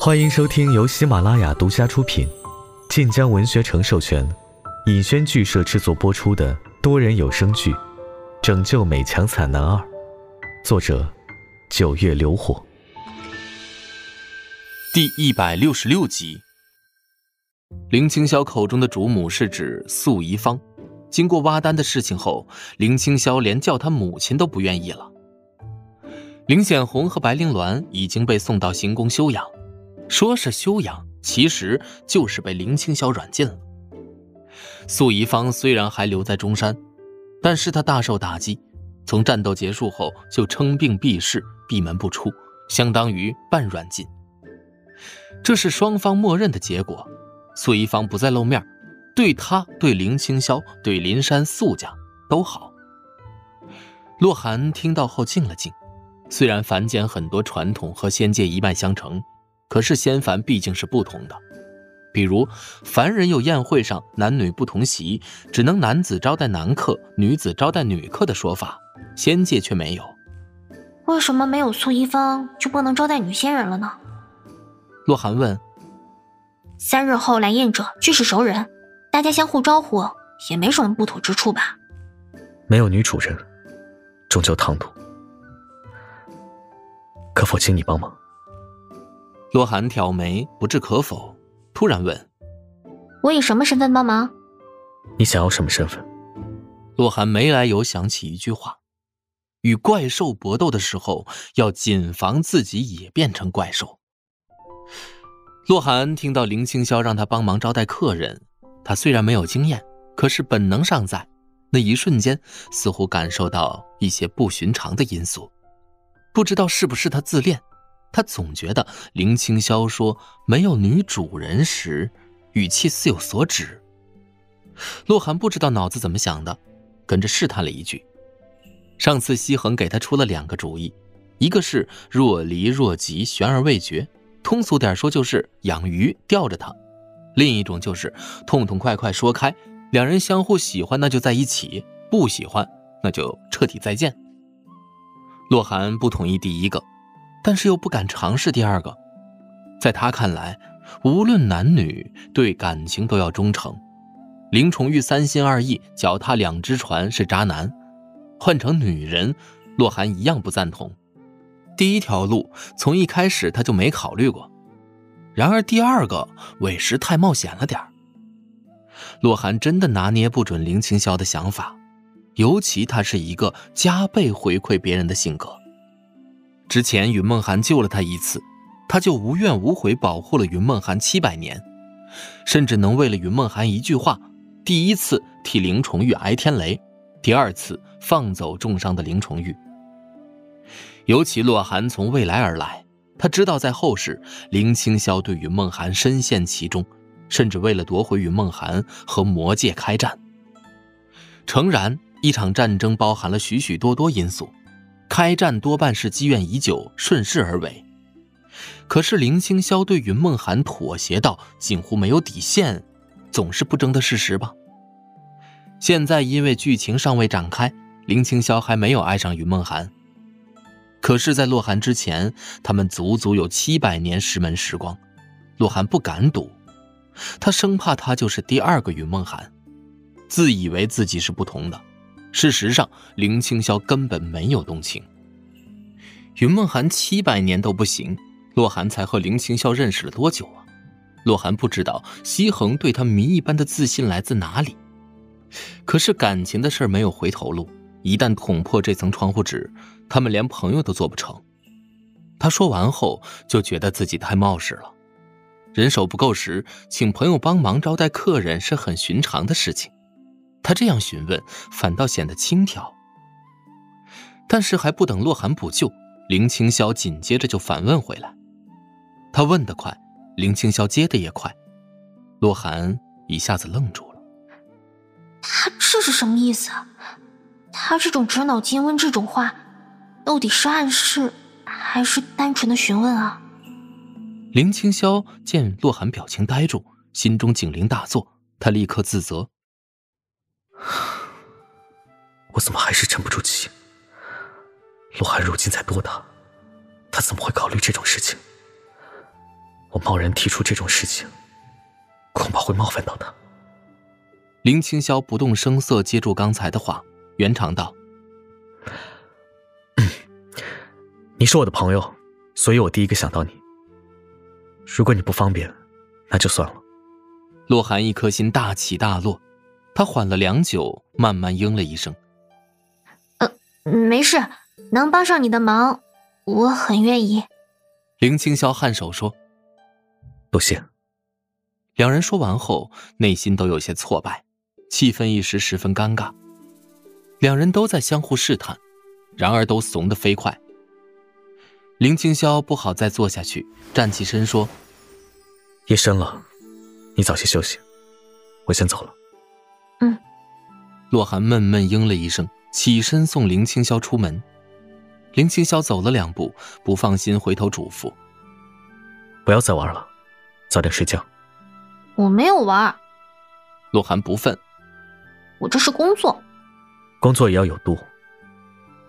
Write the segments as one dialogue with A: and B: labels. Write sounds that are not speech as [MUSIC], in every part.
A: 欢迎收听由喜马拉雅独家出品、晋江文学城授权、尹轩剧社制作播出的多人有声剧《拯救美强惨男二》，作者：九月流火，
B: 第一百六十六集。林青霄口中的主母是指素宜芳。经过挖丹的事情后，林青霄连叫他母亲都不愿意了。林显红和白灵鸾已经被送到行宫休养。说是修养，其实就是被林青霄软禁了。素宜芳虽然还留在中山，但是她大受打击，从战斗结束后就称病避世，闭门不出，相当于半软禁。这是双方默认的结果。素宜芳不再露面，对她、对林青霄、对林山素家都好。洛寒听到后静了静，虽然凡间很多传统和仙界一脉相承。可是仙凡毕竟是不同的，比如凡人有宴会上男女不同席，只能男子招待男客，女子招待女客的说法，仙界却没有。
C: 为什么没有素衣方就不能招待女仙人了呢？
B: 洛寒问。
C: 三日后来宴者俱是熟人，大家相互招呼，也没什么不妥之处吧？
A: 没有女主人，终究唐突，可否请你帮忙？
B: 洛寒挑眉，不置可否，突然问：“
C: 我以什么身份帮忙？
A: 你想要什么身份？”
B: 洛寒没来由想起一句话：“与怪兽搏斗的时候，要谨防自己也变成怪兽。”洛寒听到林青霄让他帮忙招待客人，他虽然没有经验，可是本能尚在。那一瞬间，似乎感受到一些不寻常的因素，不知道是不是他自恋。他总觉得林青霄说没有女主人时，语气似有所指。洛寒不知道脑子怎么想的，跟着试探了一句：“上次西恒给他出了两个主意，一个是若离若即，悬而未决，通俗点说就是养鱼吊着他；另一种就是痛痛快快说开，两人相互喜欢那就在一起，不喜欢那就彻底再见。”洛寒不同意第一个。但是又不敢尝试第二个，在他看来，无论男女对感情都要忠诚。林崇玉三心二意，脚踏两只船是渣男。换成女人，洛寒一样不赞同。第一条路从一开始他就没考虑过，然而第二个委实太冒险了点洛寒真的拿捏不准林青霄的想法，尤其他是一个加倍回馈别人的性格。之前云梦涵救了他一次，他就无怨无悔保护了云梦涵七百年，甚至能为了云梦涵一句话，第一次替林重玉挨天雷，第二次放走重伤的林重玉。尤其洛寒从未来而来，他知道在后世林清霄对云梦涵深陷其中，甚至为了夺回云梦涵和魔界开战。诚然，一场战争包含了许许多多因素。开战多半是积怨已久，顺势而为。可是林青霄对云梦涵妥协到近乎没有底线，总是不争的事实吧？现在因为剧情尚未展开，林青霄还没有爱上云梦涵。可是，在洛寒之前，他们足足有七百年师门时光，洛寒不敢赌，他生怕他就是第二个云梦涵，自以为自己是不同的。事实上，林青霄根本没有动情。云梦涵七百年都不行，洛寒才和林青霄认识了多久啊？洛寒不知道西恒对他谜一般的自信来自哪里。可是感情的事没有回头路，一旦捅破这层窗户纸，他们连朋友都做不成。他说完后就觉得自己太冒失了。人手不够时，请朋友帮忙招待客人是很寻常的事情。他这样询问，反倒显得轻佻。但是还不等洛寒补救，林青霄紧接着就反问回来。他问得快，林青霄接的也快，洛寒一下子愣住了。
C: 他这是什么意思？他这种直脑筋问这种话，到底是暗示还是单纯的询问啊？
B: 林青霄见洛寒表情呆住，心中警铃大作，他立刻自责。[SIGHS]
A: 我怎么还是沉不住气？洛寒如今才多大？他怎么会考虑这种事情？我贸然提出这种事情，恐怕会冒犯到他。
B: 林青霄不动声色接住刚才的话，圆场道：“ [COUGHS]
A: 你是我的朋友，所以我第一个想到你。如果你不方便，那就算了。”
B: 洛寒一颗心大起大落，他缓了良久，慢慢应了一声：“
C: 呃，没事，能帮上你的忙，我很愿意。”
B: 林青霄颔首说：“
A: 多谢。”
B: 两人说完后，内心都有些挫败，气氛一时十分尴尬。两人都在相互试探，然而都怂得飞快。林青霄不好再坐下去，站起身说：“
A: 夜深了。”你早些休息，我先走了。
C: 嗯。
B: 洛寒闷闷应了一声，起身送林青霄出门。林青霄走了两步，不放心，回头嘱咐：“
A: 不要再玩了，早点睡觉。”
C: 我没有玩。
B: 洛寒不忿：“
C: 我这是工作，
A: 工作也要有度。”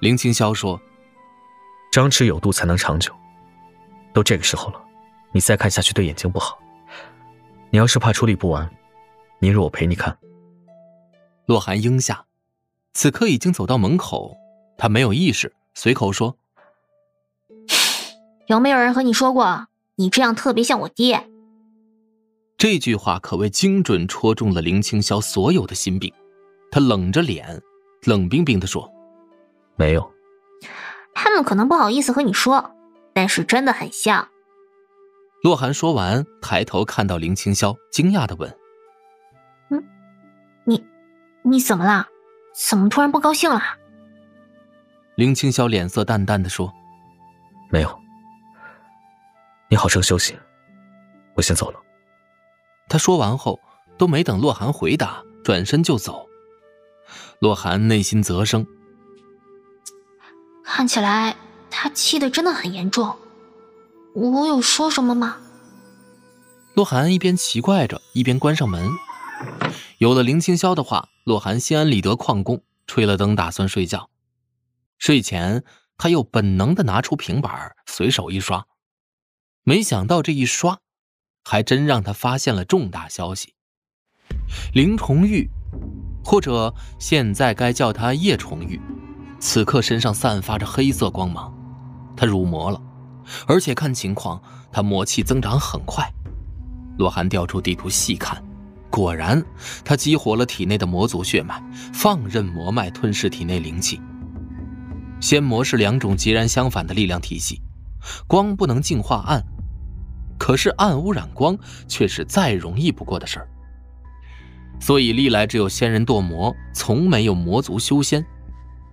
B: 林青霄说：“
A: 张弛有度才能长久。都这个时候了，你再看下去对眼睛不好。”你要是怕处理不完，明日我陪你看。
B: 洛寒应下，此刻已经走到门口，他没有意识，随口说：“
C: 有没有人和你说过，你这样特别像我爹？”
B: 这句话可谓精准戳中了林青霄所有的心病，他冷着脸，冷冰冰地说：“
A: 没有。”
C: 他们可能不好意思和你说，但是真的很像。
B: 洛寒说完，抬头看到林青霄，惊讶的问：“
C: 嗯，你，你怎么了？怎么突然不高兴了？”
B: 林青霄脸色淡淡的说：“
A: 没有。你好生休息，我先走了。”
B: 他说完后，都没等洛寒回答，转身就走。洛寒内心啧声，
C: 看起来他气的真的很严重。我有说什么吗？
B: 洛寒一边奇怪着，一边关上门。有了林青霄的话，洛寒心安理得旷工，吹了灯，打算睡觉。睡前，他又本能的拿出平板，随手一刷。没想到这一刷，还真让他发现了重大消息。林重玉，或者现在该叫他叶重玉，此刻身上散发着黑色光芒，他入魔了。而且看情况，他魔气增长很快。洛寒调出地图细看，果然，他激活了体内的魔族血脉，放任魔脉吞噬体内灵气。仙魔是两种截然相反的力量体系，光不能净化暗，可是暗污染光却是再容易不过的事儿。所以历来只有仙人堕魔，从没有魔族修仙。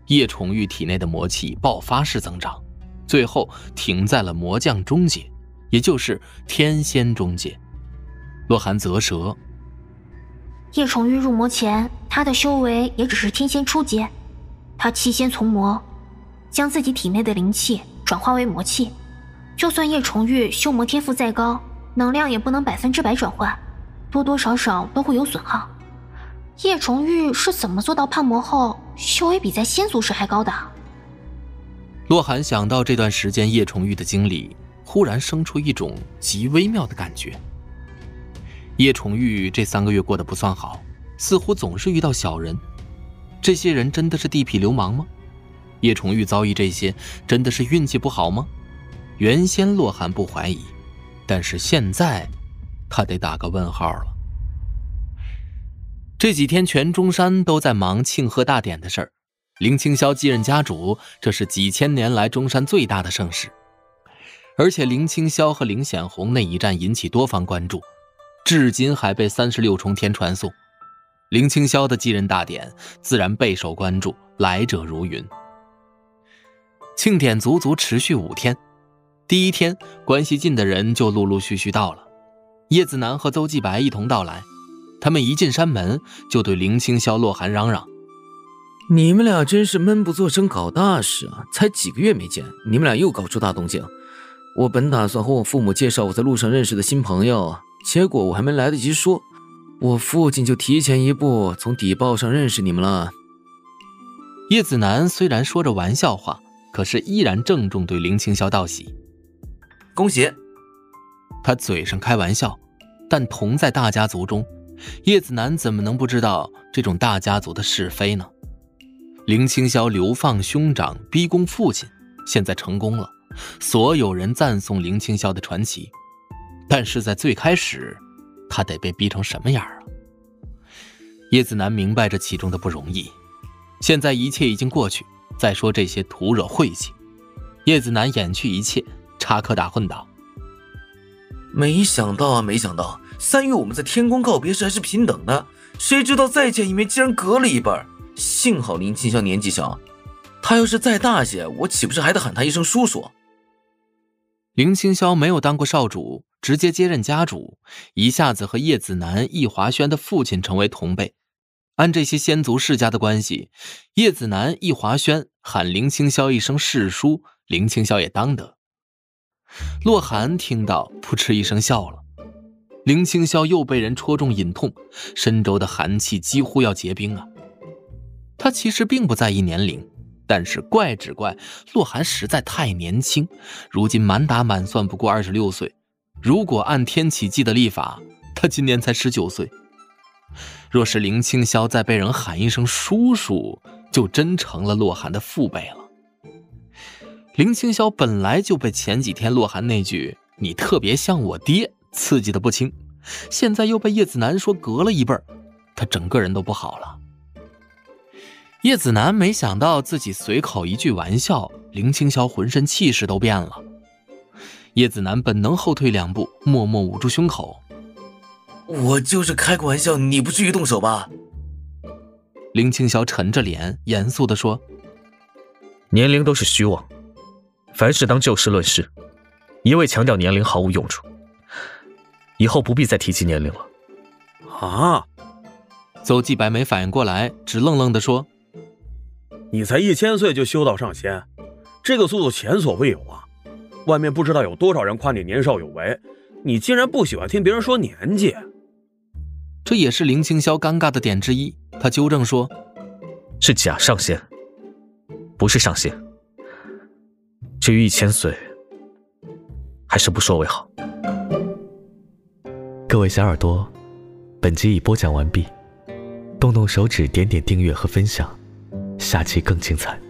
B: 叶宠玉体内的魔气爆发式增长。最后停在了魔将中阶，也就是天仙中阶。洛寒啧舌。
C: 叶崇玉入魔前，他的修为也只是天仙初阶。他弃仙从魔，将自己体内的灵气转化为魔气。就算叶崇玉修魔天赋再高，能量也不能百分之百转换，多多少少都会有损耗。叶崇玉是怎么做到叛魔后修为比在仙族时还高的？
B: 洛寒想到这段时间叶重玉的经历，忽然生出一种极微妙的感觉。叶重玉这三个月过得不算好，似乎总是遇到小人。这些人真的是地痞流氓吗？叶重玉遭遇这些，真的是运气不好吗？原先洛寒不怀疑，但是现在，他得打个问号了。这几天全中山都在忙庆贺大典的事儿。林青霄继任家主，这是几千年来中山最大的盛事。而且林青霄和林显红那一战引起多方关注，至今还被三十六重天传颂。林青霄的继任大典自然备受关注，来者如云。庆典足足持续五天，第一天关系近的人就陆陆续续到了，叶子楠和邹继白一同到来。他们一进山门，就对林青霄、洛寒嚷嚷。
D: 你们俩真是闷不作声搞大事啊！才几个月没见，你们俩又搞出大动静。我本打算和我父母介绍我在路上认识的新朋友，结果我还没来得及说，我父亲就提前一步从底报上认识你们了。
B: 叶子楠虽然说着玩笑话，可是依然郑重对林青霄道喜，
D: 恭喜。
B: 他嘴上开玩笑，但同在大家族中，叶子楠怎么能不知道这种大家族的是非呢？林青霄流放兄长，逼宫父亲，现在成功了，所有人赞颂林青霄的传奇。但是在最开始，他得被逼成什么样啊？叶子楠明白这其中的不容易。现在一切已经过去，再说这些徒惹晦气。叶子楠掩去一切，插科打诨道。
D: 没想到啊，没想到三月我们在天宫告别时还是平等的，谁知道再见一面竟然隔了一辈儿。幸好林青霄年纪小，他要是再大些，我岂不是还得喊他一声叔叔？
B: 林青霄没有当过少主，直接接任家主，一下子和叶子楠、易华轩的父亲成为同辈。按这些先族世家的关系，叶子楠、易华轩喊林青霄一声世叔，林青霄也当得。洛寒听到，扑哧一声笑了。林青霄又被人戳中隐痛，身周的寒气几乎要结冰啊！他其实并不在意年龄，但是怪只怪洛寒实在太年轻，如今满打满算不过二十六岁。如果按天启纪的历法，他今年才十九岁。若是林青霄再被人喊一声叔叔，就真成了洛寒的父辈了。林青霄本来就被前几天洛寒那句“你特别像我爹”刺激的不轻，现在又被叶子楠说隔了一辈儿，他整个人都不好了。叶子楠没想到自己随口一句玩笑，林青霄浑身气势都变了。叶子楠本能后退两步，默默捂住胸口：“
D: 我就是开个玩笑，你不至于动手吧？”
B: 林青霄沉着脸，严肃地说：“
A: 年龄都是虚妄。”凡事当就事论事，一味强调年龄毫无用处。以后不必再提及年龄了。
E: 啊！
B: 邹继白没反应过来，直愣愣地说：“
E: 你才一千岁就修道上仙，这个速度前所未有啊！外面不知道有多少人夸你年少有为，你竟然不喜欢听别人说年纪。”
B: 这也是林青霄尴尬的点之一。他纠正说：“
A: 是假上仙，不是上仙。”至于一千岁，还是不说为好。各位小耳朵，本集已播讲完毕，动动手指点点订阅和分享，下期更精彩。